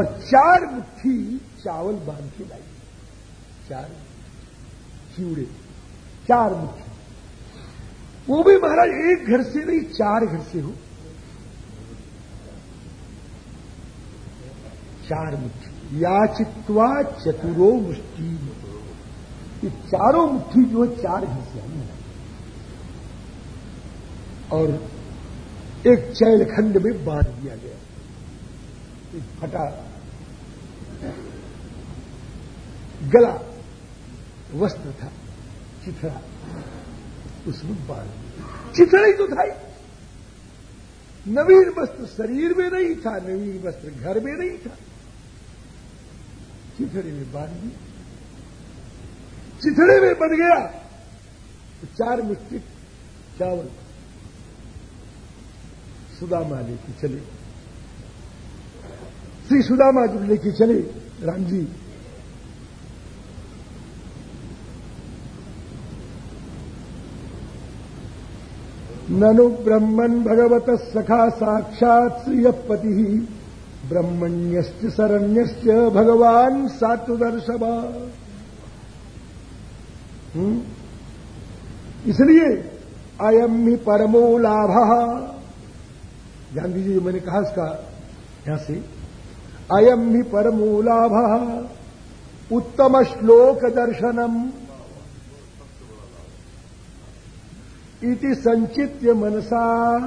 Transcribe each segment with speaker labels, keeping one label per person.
Speaker 1: और चार मुट्ठी चावल बाँध के लाई। चार चिवड़े चार मुट्ठी। वो भी महाराज एक घर से नहीं, चार घर से हो। चार मुट्ठी। याचित्वा चतुरो मुष्टि ये चारों मुट्ठी जो है, चार घर से हमने और एक चैलखंड में बाँध दिया गया। एक फटा गला, वस्त्र था, चिथड़ा। उसमें बाँध चिथड़ा ही तो था ही। नवीन वस्त्र शरीर में नहीं था, नवीन वस्त्र घर में नहीं था। चिथड़े में बाँध दी चिथड़े में बन गया। तो चार मुष्टि चावल। सुदामा लेके चले। श्री सुदामा जो लेके चले राम जी ननु ब्रह्मन भगवत सखा साक्षात श्रियपति, ब्रह्मण्यश्च शरण्यश्च भगवान सात्वदर्शवा। हम्म? इसलिए अयम ही परमो लाभ। ध्यान दीजिए मैंने कहा इसका, यहाँ से अयम ही परमो लाभ। उत्तम श्लोक दर्शनम। इति संचित्य मनसा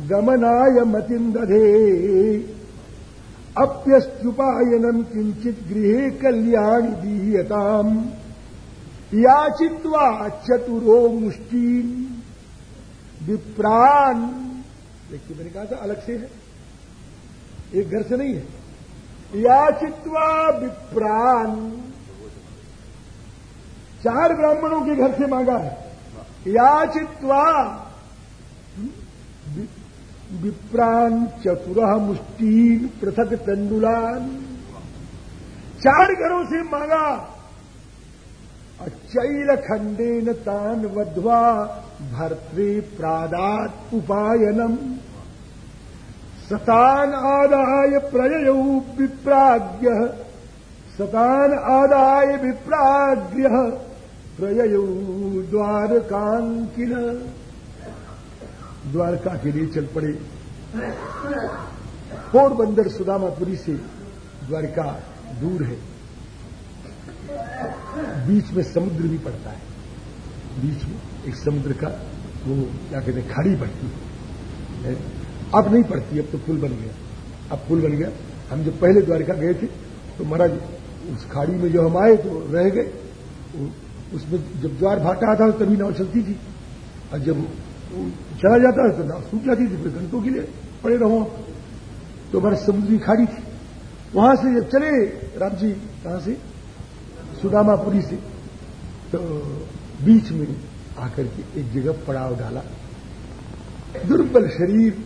Speaker 1: गमनाय मतिम दधे। अप्यस्तुपायनम किंचित गृहे कल्याणी दीयताम। याचित्वा चतुरो मुष्टीन विप्राण देखिए, मैंने कहा था अलग से है। एक घर से नहीं है। याचित्वा विप्रान। चार ब्राह्मणों के घर से मांगा है। याचित्वा विप्राण चतुर मुष्टीन पृथक तंडुलान चार घरों से मांगा। अचैल खंडेन तान वध्वा भर्तृ प्रादात उपायनम। सतान आदाय प्रयय विप्राग्य सतान आदाय विप्राग्य प्रयय द्वारकांकिन। द्वारका के लिए चल पड़े। पोरबंदर सुदामापुरी से द्वारका दूर है। बीच में समुद्र भी पड़ता है। बीच में एक समुद्र का वो क्या कहते हैं, खाड़ी पड़ती है? अब नहीं पड़ती अब तो पुल बन गया। अब पुल बन गया। हम जब पहले द्वारका गए थे तो महाराज उस खाड़ी में जो हम आए तो रह गए। उसमें जब द्वार भाटा आता तभी नाव चलती थी। और जब चला जाता है तो नाव सूख जाती थी, फिर घंटों के लिए पड़े रहो। तो हमारे समुद्री खाड़ी थी। वहाँ से जब चले, राम जी, कहाँ से? सुदामापुरी से। तो बीच में आकर के एक जगह पड़ाव डाला। दुर्बल शरीर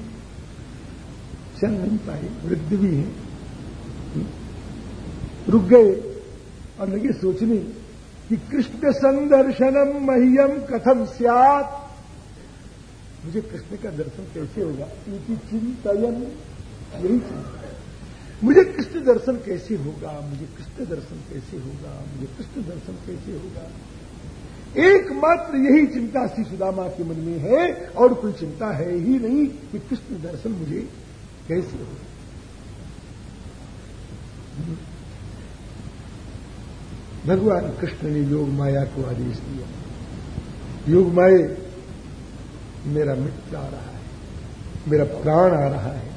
Speaker 1: चल नहीं पाए वृद्ध भी है। रुक गए और लगे सोचने कि कृष्ण संदर्शनम मह्यम कथम सियात। मुझे कृष्ण का दर्शन कैसे होगा? इनकी चिंतन यही चिंता मुझे कृष्ण दर्शन कैसे होगा? मुझे कृष्ण दर्शन कैसे होगा? मुझे कृष्ण दर्शन कैसे होगा? एकमात्र यही चिंता श्री सुदामा के मन में है और कोई चिंता है ही नहीं कि कृष्ण दर्शन मुझे कैसे हो? भगवान कृष्ण ने योग माया को आदेश दिया। योग माए मेरा मित्र आ रहा है, मेरा प्राण आ रहा है,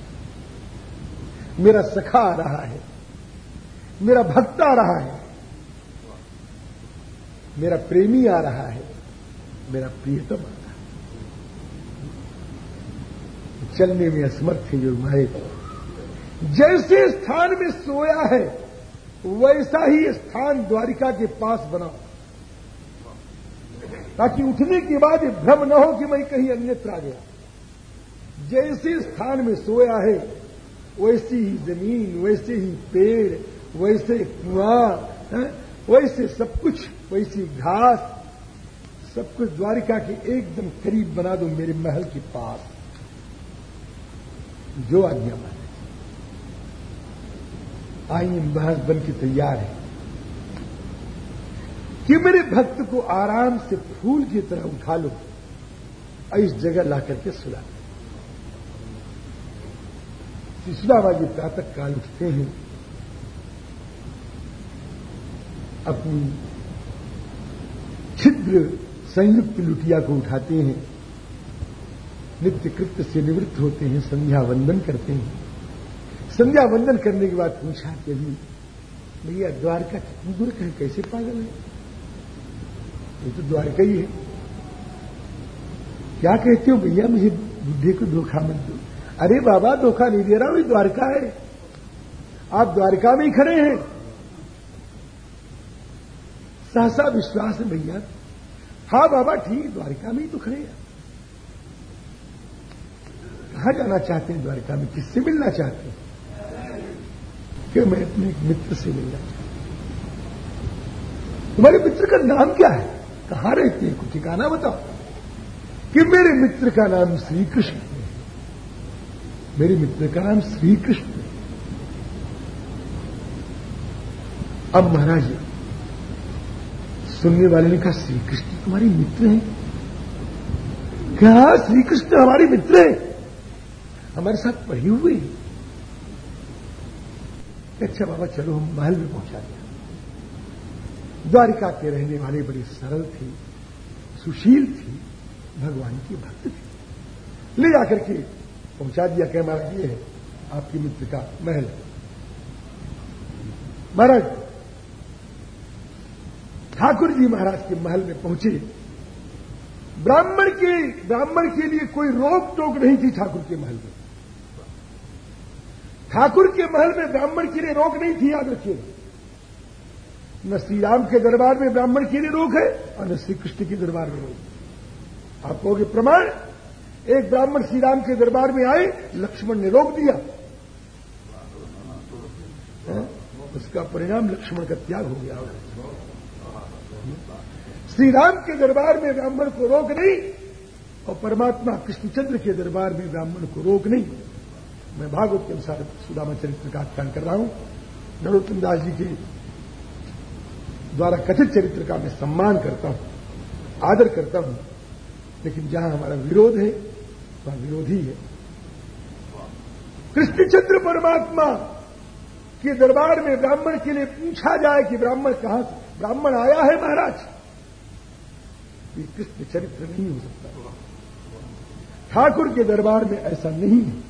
Speaker 1: मेरा सखा आ रहा है, मेरा भक्त आ रहा है, मेरा प्रेमी आ रहा है, मेरा प्रियतम आ रहा है चलने में असमर्थ है माए जैसे स्थान में सोया है, वैसा ही स्थान द्वारिका के पास बना। ताकि उठने के बाद भ्रम न हो कि मैं कहीं अन्यत्र आ गया। जैसे स्थान में सोया है, वैसी ही ज़मीन, वैसे ही पेड़, वैसे कुआँ वैसे सब कुछ, वैसी घास, सब कुछ द्वारिका के एकदम करीब बना दो मेरे महल के पास। जो आज्ञा माने आई महज बन के तैयार है। कि मेरे भक्त को आराम से फूल की तरह उठा लो, और इस जगह ला करके सुला सुदामा जी प्रातः काल उठते हैं, अपनी छिद्र संयुक्त लुटिया को उठाते हैं। नित्य कृत्य से निवृत्त होते हैं, संध्या वंदन करते हैं। संध्या वंदन करने के बाद पूछा कि अभी भैया द्वारका दूर कहीं कैसे पागल है? ये तो द्वारका ही है। क्या कहते हो भैया, मुझे बुद्धि को धोखा मत दो। अरे बाबा, धोखा नहीं दे रहा हूँ द्वारका है। आप द्वारका में ही खड़े हैं। सहसा विश्वास है भैया। हाँ बाबा, ठीक, द्वारका में ही तो खड़े हैं। कहा जाना चाहते हैं द्वारका में? किससे मिलना चाहते हैं? कि मैं अपने एक मित्र से मिलना चाहता? तुम्हारे मित्र का नाम क्या है? कहाँ रहते हैं? कुछ ठिकाना बताओ। कि मेरे मित्र का नाम श्री कृष्ण है। मेरे मित्र का नाम श्री कृष्ण है। अब महाराज, सुनने वाले ने कहा श्री कृष्ण तुम्हारे मित्र हैं? क्या? श्री कृष्ण हमारे मित्र हैं? हमारे साथ पढ़े हुई। अच्छा बाबा, चलो हम महल में पहुँचा दिया। द्वारिका के रहने वाले बड़ी सरल थी, सुशील थी, भगवान की भक्त थी। ले जाकर के पहुँचा दिया कह, महाराज, ये है आपकी मित्र का महल। महाराज, ठाकुर जी महाराज के महल में पहुँचे। ब्राह्मण के ब्राह्मण के लिए कोई रोक टोक नहीं थी ठाकुर के महल में। ठाकुर के महल में ब्राह्मण के लिए रोक नहीं थी, याद रखिए। न श्री राम के दरबार में ब्राह्मण के लिए रोक है, और न श्री कृष्ण के दरबार में रोक आप कहोगे प्रमाण, एक ब्राह्मण श्री राम के दरबार में आए, लक्ष्मण ने रोक दिया। उसका परिणाम लक्ष्मण का त्याग हो गया। श्री राम के दरबार में ब्राह्मण को रोक नहीं, और परमात्मा कृष्णचंद्र के दरबार में ब्राह्मण को रोक नहीं। मैं भागवत के अनुसार सुदामा चरित्र का आख्यान कर रहा हूँ। नरोत्तम दास जी के द्वारा कथित चरित्र का मैं सम्मान करता हूँ, आदर करता हूँ, लेकिन जहाँ हमारा विरोध है, वहाँ विरोधी है। कृष्णचंद्र परमात्मा के दरबार में ब्राह्मण के लिए पूछा जाए कि ब्राह्मण कहाँ से, ब्राह्मण आया है महाराज? ये कृष्ण चरित्र नहीं हो सकता। ठाकुर के दरबार में ऐसा नहीं है।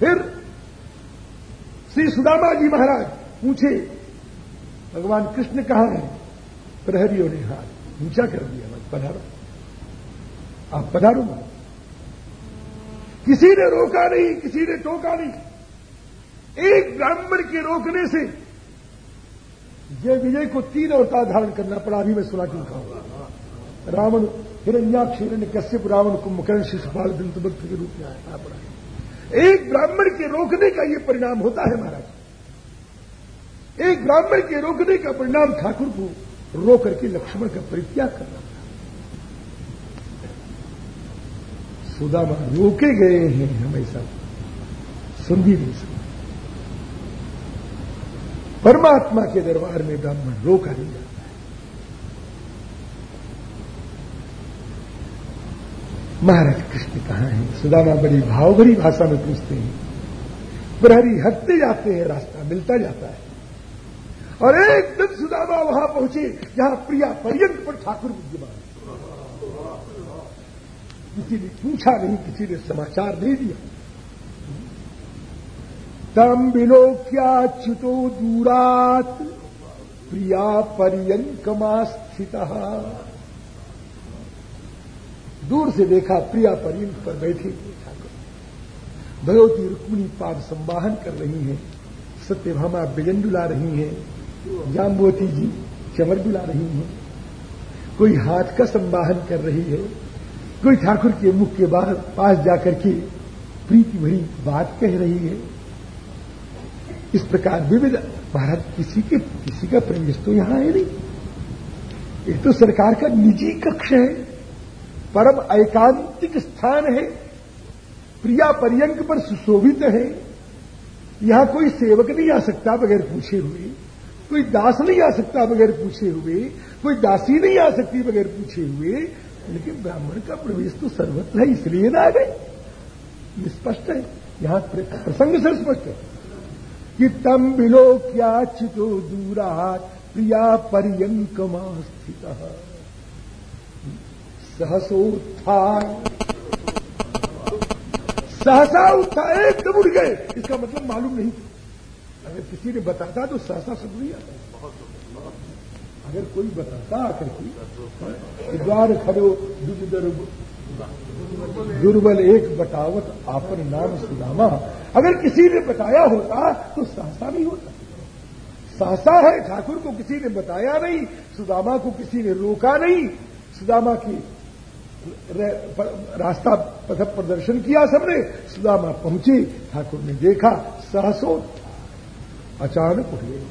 Speaker 1: फिर श्री सुदामा जी महाराज पूछे, भगवान कृष्ण कहाँ है? प्रहरियों ने हाथ ऊँचा कर दिया मत पधारो। आप पधारो मत। किसी ने रोका नहीं, किसी ने टोका नहीं। एक ब्राह्मण के रोकने से जय विजय को तीन अवतार धारण करना पड़ा, अभी मैं सुना क्यों खाऊँगा रावण, हिरण्याक्ष हिरण्य कश्यप रावण कुंभकर्ण, शिशुपाल दंतभक्त के रूप में आया पड़ा एक ब्राह्मण के रोकने का यह परिणाम होता है महाराज। एक ब्राह्मण के रोकने का परिणाम ठाकुर को रो करके लक्ष्मण का परित्याग करना था सुदामा रोके गए हैं हमेशा सुन भी नहीं सकते। परमात्मा के दरबार में ब्राह्मण रोका नहीं जाता। महाराज कृष्ण कहाँ है? सुदामा बड़ी भावभरी भाषा में पूछते हैं। प्रहरी हटते जाते हैं, रास्ता मिलता जाता है। और एकदम सुदामा वहाँ पहुँचे, जहाँ प्रिया पर्यंत पर च्युत विद्यमान किसी ने पूछा नहीं, किसी ने समाचार नहीं दिया। तम विलोक्याच्युतो दूरात, प्रिया पर्यंकमा स्थित। दूर से देखा प्रिया पर परिंद पर बैठी ठाकुर। भगवती रुक्मिणी पाद संवाहन कर रही हैं, सत्यभामा बिजन डुला रही हैं जाम्बोती जी चमर डुला रही हैं। कोई हाथ का संवाहन कर रही है, कोई ठाकुर के मुख के बाहर पास जाकर के प्रीति भरी बात कह रही है। इस प्रकार विविध भारत किसी के, किसी का प्रवेश तो यहाँ है नहीं। एक तो सरकार का निजी कक्ष है परम एकांतिक स्थान है। प्रिया पर्यंक पर सुशोभित है। यहाँ कोई सेवक नहीं आ सकता बगैर पूछे हुए। कोई दास नहीं आ सकता बगैर पूछे हुए। कोई दासी नहीं आ सकती बगैर पूछे हुए। लेकिन ब्राह्मण का प्रवेश तो सर्वत्र है, इसलिए ना आ गए। स्पष्ट है। यहाँ प्रसंग से स्पष्ट है कि तम बिलो क्या चितो दूरा प्रिया पर्यंकमा स्थित सहसोत्थान सहसा उत्था एकदम उड़ गए। इसका मतलब मालूम नहीं। अगर किसी ने बताता तो सहसा सब नहीं आता। अगर कोई बताता आकर की द्वार खड़ो दुज दुर्बल एक बतावत आपन नाम सुदामा अगर किसी ने बताया होता तो सहसा नहीं होता। सहसा है, ठाकुर को किसी ने बताया नहीं, सुदामा को किसी ने रोका नहीं। सुदामा की रास्ता पथ प्रदर्शन किया सबने। सुदामा पहुँची, ठाकुर ने देखा सहसो अचानक उठ गए।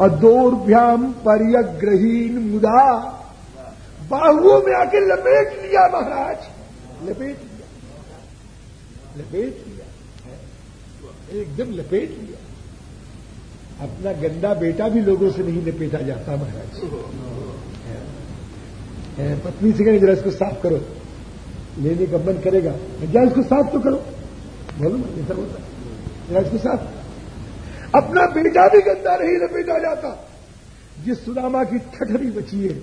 Speaker 1: अदोर्भ्याम परियग्रहीन मुदा, बाहुओं में आके लपेट लिया महाराज। लपेट लिया। लपेट लिया। एकदम लपेट लिया। अपना गंदा बेटा भी लोगों से नहीं लपेटा जाता महाराज। पत्नी से कहें जरा इसको साफ़ करो। लेने का मन करेगा। क्या इसको साफ़ तो करो। बोलो ना ऐसा होता है। जरा इसको साफ़। अपना बेटा भी गंदा नहीं लपेटा जाता। जिस सुदामा की ठठरी बची है?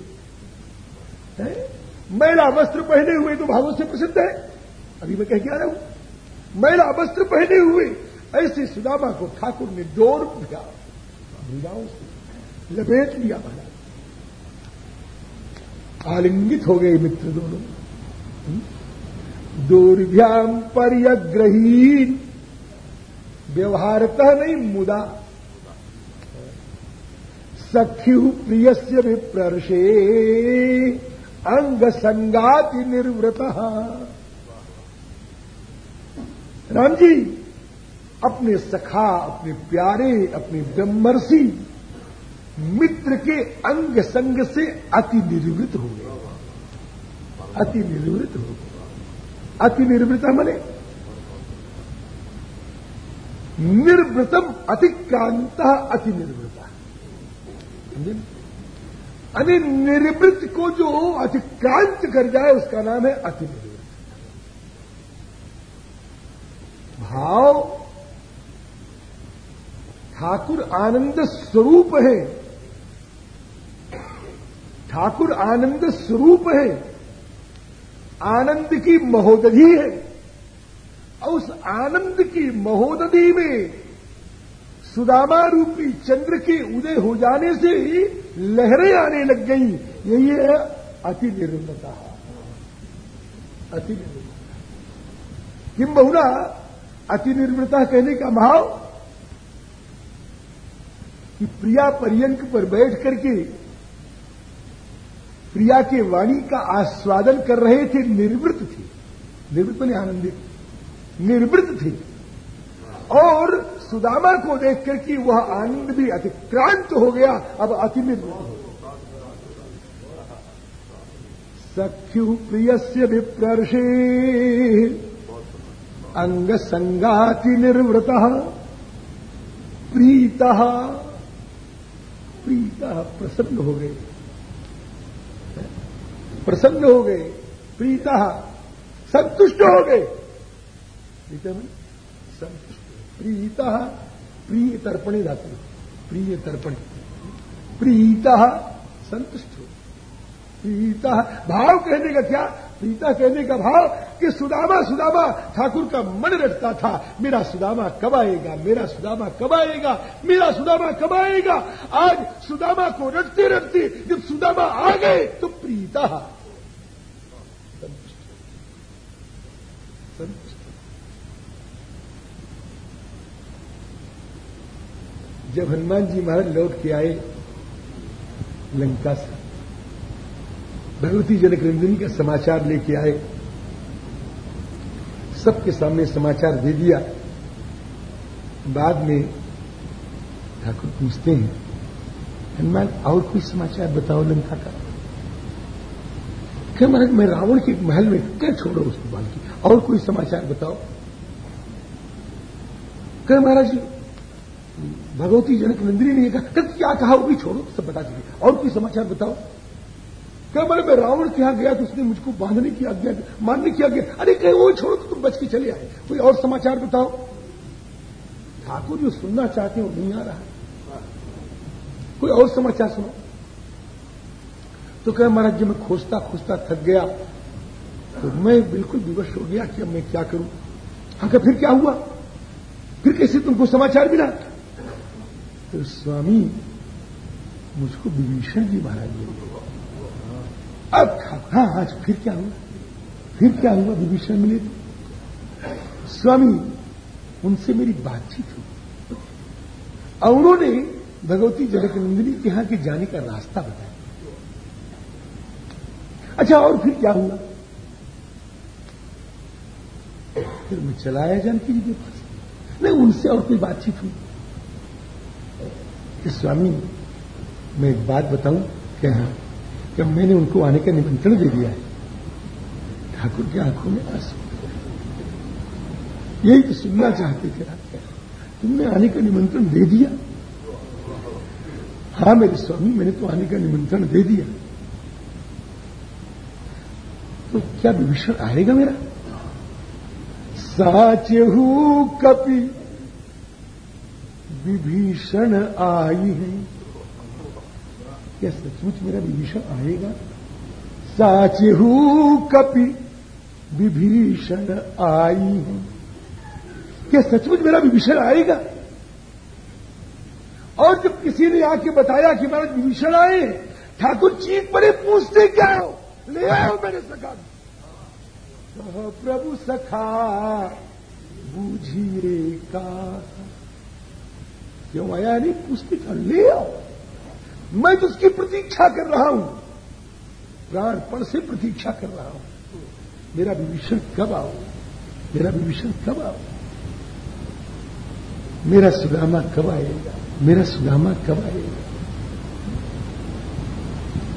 Speaker 1: महिला वस्त्र पहने हुए तो भावों से प्रसिद्ध है। अभी मैं कह के आ रहा हूँ। महिला वस्त्र पहने हुए, ऐसे सुदामा को ठाकुर ने दौड़ दिया लपेट लिया महाराज आलिंगित हो गए मित्र दोनों। दुर्भ्याम पर्यग्रहीन। व्यवहारतः नहीं, मुदा। सख्यु प्रिय से विप्रर्षे। अंग संगाति निर्वृत। राम जी, अपने सखा, अपने प्यारे, अपने ब्रह्मर्षि मित्र के अंग संग से अति निर्वृत हो गए। अति निर्वृत हो गए। अति निर्वृत मने निर्वृतम अतिक्रांत अति निर्वृता अने निर्वृत को जो अतिक्रांत कर जाए, उसका नाम है अति निर्वृत भाव ठाकुर आनंद स्वरूप है। ठाकुर आनंद स्वरूप है। आनंद की महोदधि है। और उस आनंद की महोदधि में सुदामा रूपी चंद्र के उदय हो जाने से ही लहरें आने लग गई। यही है अति निर्मलता। अति निर्मलता। किम बहुना? अति निर्मलता कहने का भाव कि प्रिया पर्यंक पर बैठ करके प्रिया के वाणी का आस्वादन कर रहे थे निर्वृत थे। निर्वृत बने आनंदित। निर्वृत थे। और सुदामा को देख करके वह आनंद भी अतिक्रांत हो गया, अब अति निर्वृत हो सख्यु से विप्रर्षे अंग संगाति निर्वृत, प्रीत प्रीत प्रसन्न हो गए। प्रसन्न हो गए, प्रीता, संतुष्ट हो गए। संतुष्ट प्रीता प्रिय तर्पणे धातु प्रिय तर्पण प्रीता, संतुष्ट हो प्रीता, भाव कहने का क्या? प्रीता कहने का भाव कि सुदामा सुदामा, ठाकुर का मन रटता था। मेरा सुदामा कब आएगा? मेरा सुदामा कब आएगा? मेरा सुदामा कब आएगा? आज सुदामा को रटते रटते जब सुदामा आ गए तो प्रीता जब हनुमान जी महाराज लौट के आए लंका से भगवती जनक रंजनी का समाचार लेके आए, सबके सामने समाचार दे दिया। बाद में ठाकुर पूछते हैं, हनुमान, और कोई समाचार बताओ लंका का? क्या महाराज, मैं रावण के महल में क्या छोड़ो उसको बाल की? और कोई समाचार बताओ? कहे महाराज भगवती जनक नंदिनी ने कहा क्या कहा वो भी छोड़ो, सब बता दीजिए। और कोई समाचार बताओ? क्या बोले मैं रावण के यहाँ गया तो उसने मुझको बांधने की आज्ञा मारने की आज्ञा अरे कहे वो छोड़ो तो तुम बच के चले आए। कोई और समाचार बताओ? ठाकुर जो सुनना चाहते हैं, वो नहीं आ रहा कोई और समाचार सुनो। तो कह, महाराज जी, मैं खोजता खोजता थक गया। तो मैं बिल्कुल विवश हो गया कि अब मैं क्या करूँ? हाँ क्या फिर क्या हुआ? फिर कैसे तुमको समाचार मिला? तो स्वामी, मुझको विभीषण जी महाराज जी। अब हाँ हाँ फिर क्या हुआ? फिर क्या हुआ? विभीषण मिले स्वामी, उनसे मेरी बातचीत हुई। और उन्होंने भगवती जनक नंदिनी के यहाँ के जाने का रास्ता बताया। अच्छा और फिर क्या हुआ? फिर मैं चलाया जानकी जी के पास। नहीं, उनसे और कोई बातचीत हुई? कि स्वामी, मैं एक बात बताऊँ, क्या हाँ? कि मैंने उनको आने का निमंत्रण दे दिया है? ठाकुर की आँखों में आँसू। यही तो सुनना चाहते थे तुमने आने का निमंत्रण दे दिया। हाँ मेरे स्वामी, मैंने तो आने का निमंत्रण दे दिया। तो क्या विभीषण आएगा मेरा? साचहू कपि विभीषण आई है। क्या सचमुच मेरा विभीषण आएगा? साचहू कपि विभीषण आई है। क्या सचमुच मेरा विभीषण आएगा? और जब किसी ने आके बताया कि महाराज विभीषण आए, ठाकुर चीख पड़े पूछते, क्या हो? ले आओ मेरे सखा प्रभु सखा, बूझी रे का क्यों आया? नहीं पूछते क्या ले आओ। मैं तो उसकी प्रतीक्षा कर रहा हूँ। प्राणपण से प्रतीक्षा कर रहा हूँ। मेरा विभीषण कब आओ? मेरा विभीषण कब आओ? मेरा सुदामा कब आएगा? मेरा सुदामा कब आएगा?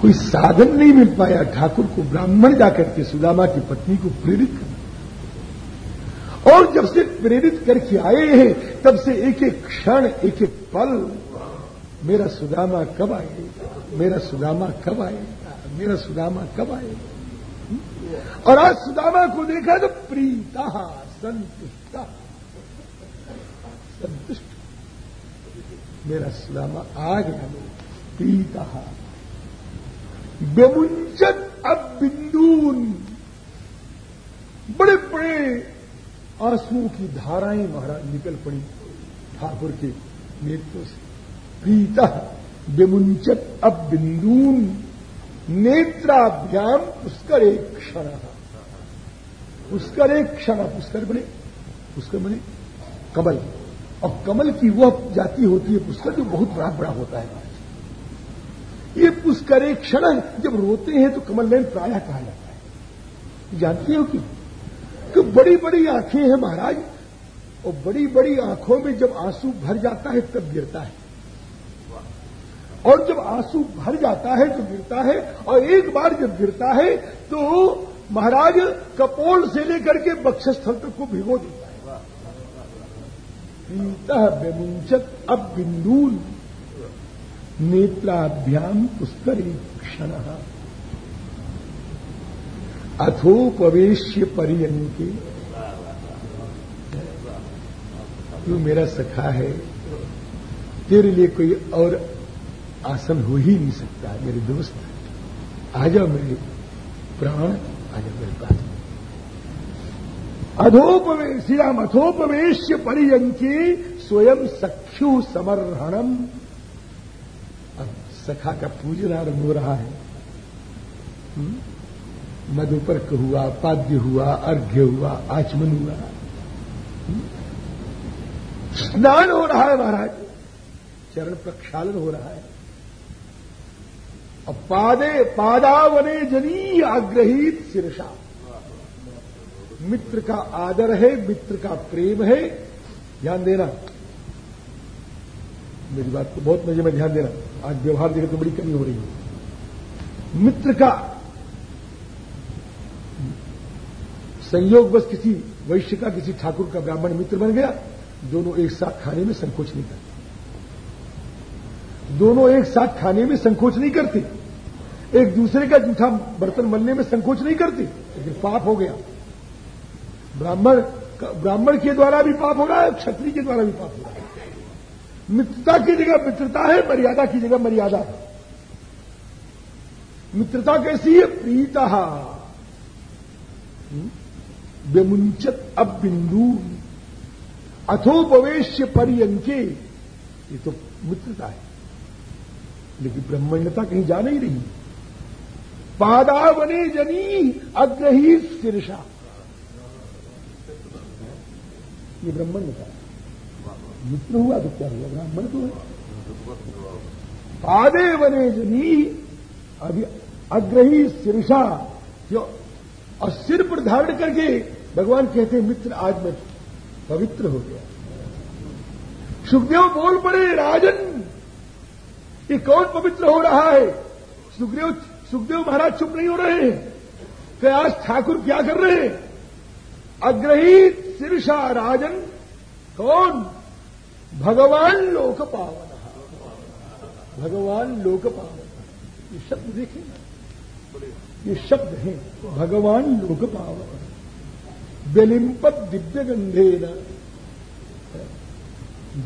Speaker 1: कोई साधन नहीं मिल पाया ठाकुर को ब्राह्मण जाकर के सुदामा की पत्नी को प्रेरित करना। और जब से प्रेरित करके आए हैं तब से एक एक क्षण, एक एक पल, मेरा सुदामा कब आएगा मेरा सुदामा कब आएगा मेरा सुदामा कब आएगा और आज सुदामा को देखा तो प्रीता, संतुष्ट। संतुष्ट। मेरा सुदामा आ गया प्रीता। बेमुंजन अब बिंदून। बड़े बड़े आंसुओं की धाराएँ महाराज निकल पड़ी ठाकुर के नेत्रों से। प्रीता बेमुंचत अब बिंदून नेत्राभ्याम पुष्कर एक क्षण। पुष्कर एक क्षण, पुष्कर बने पुष्कर बने। कमल। और कमल की वह जाति होती है, पुष्कर जो बहुत बड़ा बड़ा होता है। महाराज ये पुष्कर एक क्षण जब रोते हैं तो कमल नयन प्राय कहा जाता है। जानती हो क्यों कि बड़ी बड़ी आँखें हैं महाराज, और बड़ी बड़ी आँखों में जब आँसू भर जाता है, तब गिरता है। और जब आँसू भर जाता है तो गिरता है, और एक बार जब गिरता है तो महाराज कपोल से लेकर के बक्षस्थल तक को भिगो देता है। पीता बेमुंचत अब बिंदून नेत्राभ्याम पुष्कर क्षण। अथोपवेश्य के तू मेरा सखा है? तेरे लिए कोई और आसन हो ही नहीं सकता, मेरे दोस्त। आ जाओ मेरे प्राण, आ जाओ मेरे पास। अधोपवेश अथोपवेश्य परियंके स्वयं सख्यु समर्हणम। अब सखा का पूजन आरंभ हो रहा है। हम्म? मधुपर्क हुआ, पाद्य हुआ, अर्घ्य हुआ, आचमन हुआ? स्नान हो रहा है महाराज। चरण प्रक्षालन हो रहा है। और पादे पादावने जनी आग्रहित शिरसा। मित्र का आदर है, मित्र का प्रेम है। ध्यान देना। मेरी बात को बहुत मज़े में ध्यान देना। आज व्यवहार देखे तो बड़ी कमी हो रही है। मित्र का संयोग बस किसी वैश्य का, किसी ठाकुर का ब्राह्मण मित्र बन गया, दोनों एक साथ खाने में संकोच नहीं करते। दोनों एक साथ खाने में संकोच नहीं करते। एक दूसरे का जूठा बर्तन मलने में संकोच नहीं करते, लेकिन पाप हो गया। ब्राह्मण ब्राह्मण के द्वारा भी पाप हो रहा है, क्षत्रिय के द्वारा भी पाप हो रहा है। मित्रता की जगह मित्रता है, मर्यादा की जगह मर्यादा है। मित्रता कैसी है? प्रीता। हम्म? व्यमुंचत अब बिंदु अथोपवेश्य परियंके ये तो मित्रता है। लेकिन ब्रह्मण्यता कहीं जा नहीं रही। पादावने जनी अग्रही शीर्षा ये ब्रह्मण्यता मित्र हुआ तो क्या हुआ? ब्राह्मण तो है। पादे वने जनी अभी अग्रही शीर्षा जो और सिर पर धारण करके भगवान कहते हैं, मित्र, आज मैं पवित्र हो गया। सुखदेव बोल पड़े, राजन, ये कौन पवित्र हो रहा है? सुखदेव सुखदेव महाराज चुप नहीं हो रहे हैं। कि आज ठाकुर क्या कर रहे हैं? अग्रहित शीर्षा, राजन, कौन? भगवान लोक पावन भगवान लोक पावन ये शब्द देखें ये शब्द हैं भगवान लोक पावन व्यलिंपत दिव्य गंधे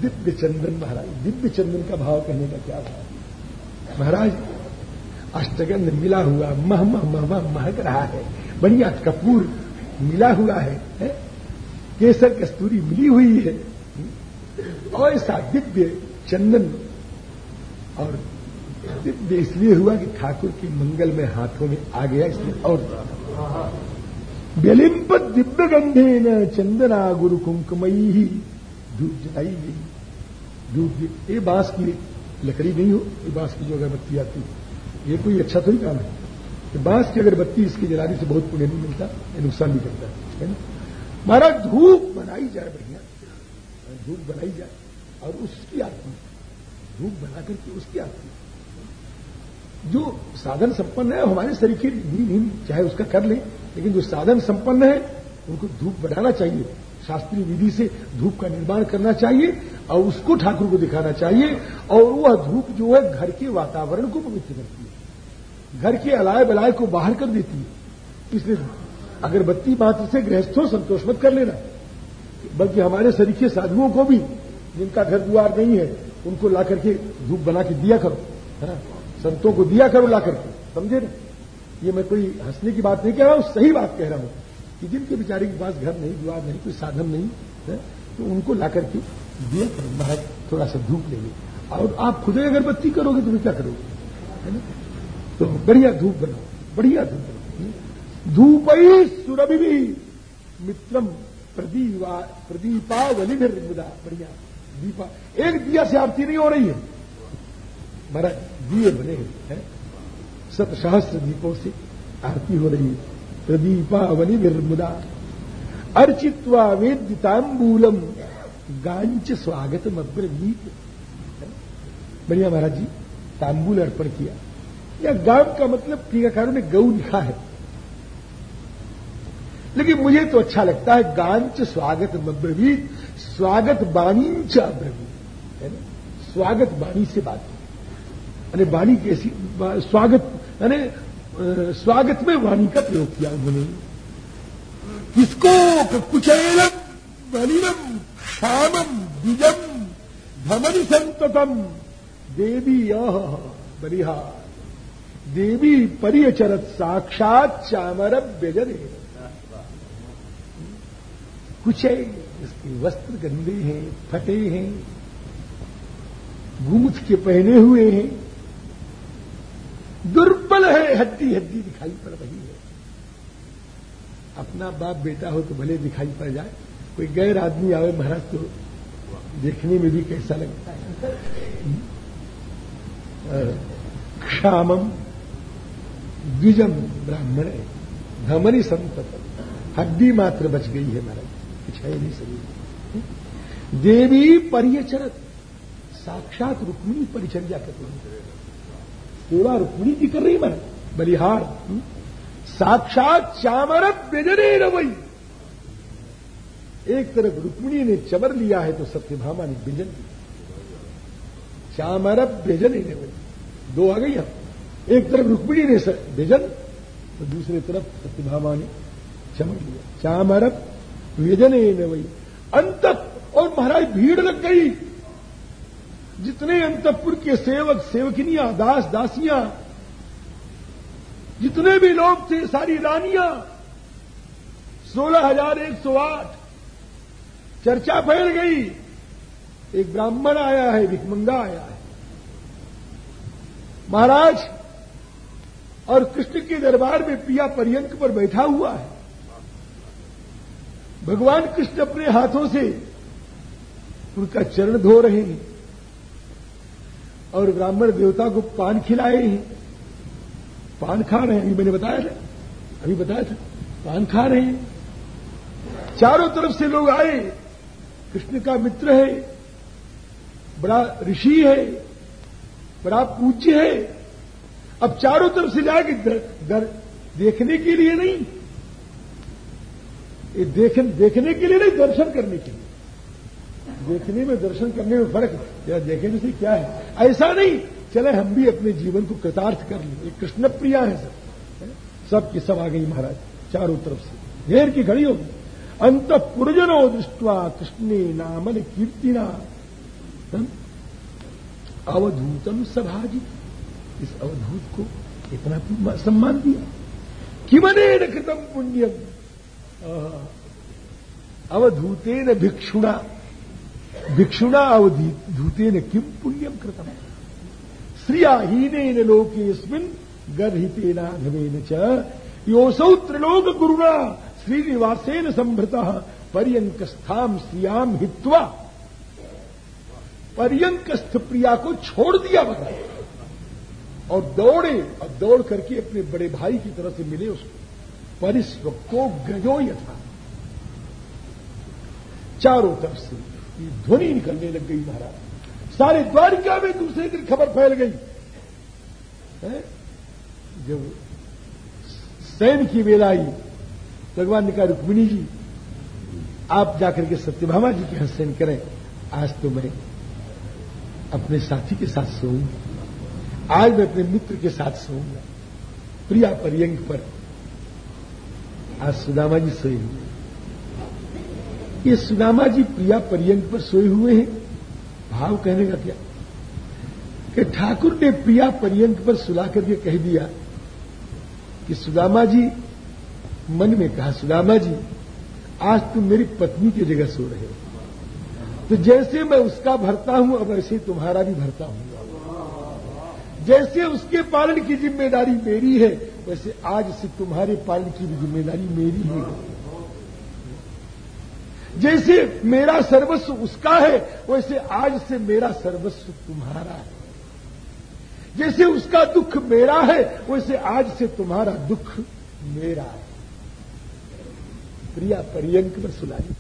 Speaker 1: दिव्य चंदन महाराज दिव्य चंदन का भाव कहने का क्या भाव? महाराज अष्टगंध मिला हुआ मह मह मह मह महक रहा है। बढ़िया कपूर मिला हुआ है, है? केसर कस्तूरी मिली हुई है। और ऐसा दिव्य चंदन और इसलिए हुआ कि ठाकुर की मंगल में हाथों में आ गया, इसलिए और व्यलिम्पत दिव्य गंधे न चंदना गुरु कुंकुमयी ही धूप जलाई गई। धूप ये बाँस की लकड़ी नहीं हो, ये बाँस की जो अगरबत्ती आती ये कोई अच्छा थोड़ी काम है। कि बाँस की अगरबत्ती इसकी जलाने से बहुत पुण्य नहीं मिलता, ये नुकसान भी करता है ना? महाराज, धूप बनाई जाए बढ़िया, धूप बनाई जाए, और उसकी आरती धूप बनाकर के उसकी आरती जो साधन संपन्न है हमारे शरीर की नहीं चाहे उसका कर ले, लेकिन जो साधन संपन्न है, उनको धूप बढ़ाना चाहिए। शास्त्रीय विधि से धूप का निर्माण करना चाहिए और उसको ठाकुर को दिखाना चाहिए और वह धूप जो है, घर के वातावरण को पवित्र करती है। घर के अलाय बलाय को बाहर कर देती है। इसलिए अगरबत्ती मात्र से गृहस्थों संतोष मत कर लेना। बल्कि हमारे शरीर के साधुओं को भी, जिनका घर द्वार नहीं है, उनको ला करके धूप बना के दिया करो, है ना? संतों को दिया करो ला करके। समझे ना? ये मैं कोई हंसने की बात नहीं कह रहा हूँ, सही बात कह रहा हूँ कि जिनके बेचारे के पास घर नहीं द्वार नहीं, कोई साधन नहीं, है तो उनको ला करके दिया करो महाराज थोड़ा सा धूप लेंगे और आप खुद ही अगरबत्ती करोगे तो क्या करोगे? है ना? तो बढ़िया धूप बनाओ, बढ़िया धूप बनाओ धूप ही सुरभि भी मित्रम प्रदीपा, प्रदीपावली निर्मुदा, बढ़िया, दीपा। एक दिया से आरती नहीं हो रही है। महाराज दिए बने हैं सत सहस्त्र दीपों से आरती हो रही प्रदीपावली निर्मुदा अर्चित्वा वेदितांबूलम गांच स्वागत अब्रवीत बढ़िया महाराज जी तांबूल अर्पण किया। या गाँव का मतलब टीकाकारों ने गऊ लिखा है। लेकिन मुझे तो अच्छा लगता है, गांच स्वागत अब्रवीत स्वागत बाणी च है ना? स्वागत बाणी से बात अरे बाणी कैसी स्वागत यानी स्वागत में वाणी का प्रयोग किया उन्होंने। किसको? कुचैलम, बलिनम श्यामम द्विजम, धमन संततम, देवी यह बलिहा। देवी परियचरत, साक्षात चामर व्यजने। कुचैल, इसके वस्त्र गंदे हैं, फटे हैं गूंथ के पहने हुए हैं। दुर्बल है, हड्डी हड्डी दिखाई पड़ रही है। अपना बाप बेटा हो तो भले दिखाई पड़ जाए, कोई गैर आदमी आवे महाराज तो देखने में भी कैसा लगता है? क्षामम द्विजम ब्राह्मण है धमनी संतत। हड्डी मात्र बच गई है महाराज, कुछ है नहीं शरीर देवी परियचरत साक्षात रुक्मिणी परिचर्या करती सेवा रुक्मिणी की कर रही मैं बलिहार साक्षात चामरत व्यजने रवई एक तरफ़ रुक्मिणी ने चमर लिया है तो सत्यभामा ने व्यजन लिया। व्यजन ही नहीं दो आ गई हम एक तरफ़ रुक्मिणी ने व्यजन तो दूसरी तरफ़ सत्यभामा ने चमर लिया। चामरब व्यजन वही। अंत और महाराज भीड़ लग गई। जितने अंतपुर के सेवक सेवकिनियाँ, दास दासियाँ, जितने भी लोग थे, सारी रानियाँ, सोलह हज़ार एक सौ आठ, चर्चा फैल गई। एक ब्राह्मण आया है भिकमंगा आया है। महाराज, और कृष्ण के दरबार में पिया पर्यंक पर बैठा हुआ है। भगवान कृष्ण अपने हाथों से उनका चरण धो रहे हैं। और ब्राह्मण देवता को पान खिलाए हैं। पान खा रहे हैं अभी मैंने बताया था। अभी बताया था। पान खा रहे हैं। चारों तरफ़ से लोग आए। कृष्ण का मित्र है। बड़ा ऋषि है। बड़ा पूज्य है। अब चारों तरफ़ से जाके दर, दर देखने के लिए नहीं। ये देख, देखने के लिए नहीं दर्शन करने के लिए। देखने में दर्शन करने में फ़र्क या देखने से क्या है? ऐसा नहीं। चले, हम भी अपने जीवन को कृतार्थ कर लें। कृष्ण प्रिया है सब। सब की सब आ गई महाराज, चारों तरफ़ से। ढेर की घड़ी होगी अंत पुरजनो दृष्टवा कृष्णे नामन कीर्तिना। अवधूतम सभाजी। इस अवधूत को इतना सम्मान दिया। किमने कृतम पुण्यम? अवधूतेन भिक्षुणा। भिक्षुणा अवधि धूतेन किम पुण्यम कृतम? श्रियाहीन लोकेस्मिन गर्हितेनाधवेन च। योसौ त्रिलोक गुरुणा श्रीनिवासेन संभृत। पर्यंकस्थाम श्रियाम हित्वा पर्यंकस्थ प्रिया को छोड़ दिया बता और दौड़े, और दौड़ करके अपने बड़े भाई की तरह से मिले उसको। परिस्वक्तो गजो यथा। चारों तरफ़ से ध्वनि निकलने लग गई महाराज। सारे द्वारिका में दूसरे दिन खबर फैल गई। है? जब सैन की वेला आई, भगवान ने कहा, रुक्मिणी जी, आप जाकर के सत्यभामा जी के हसन करें। आज तो मैं अपने साथी के साथ सोऊँगा। आज मैं अपने मित्र के साथ सोऊँगा। प्रिया पर्यंग पर। आज सुदामा जी सोए हुए ये सुदामा जी प्रिया पर्यंग पर सोए हुए हैं। भाव कहने का क्या? कि ठाकुर ने प्रिया पर्यंक पर सुला करके कह दिया कि सुदामा जी, मन में कहा सुदामा जी, आज तुम मेरी पत्नी की जगह सो रहे हो। तो जैसे मैं उसका भरता हूँ, अब ऐसे तुम्हारा भी भरता हूँ। जैसे उसके पालन की ज़िम्मेदारी मेरी है, वैसे आज से तुम्हारे पालन की भी ज़िम्मेदारी मेरी ही है। जैसे मेरा सर्वस्व उसका है, वैसे आज से मेरा सर्वस्व तुम्हारा है। जैसे उसका दुख मेरा है, वैसे आज से तुम्हारा दुख मेरा है। प्रिया, पर्यंक में सुनाई